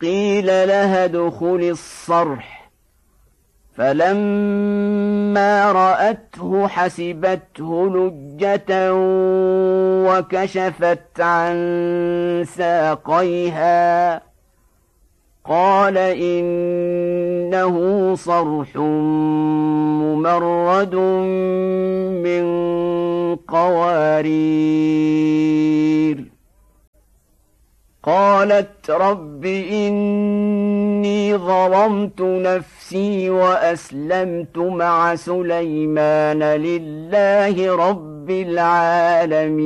قيل لها ادخل الصرح. فلما رأته حسبته لجة وكشفت عن ساقيها. قال إنه صرح ممرد من قوارير. قالت رب إني ظلمت نفسي وأسلمت مع سليمان لله رب العالمين.